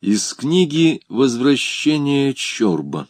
Из книги «Возвращение Чорба»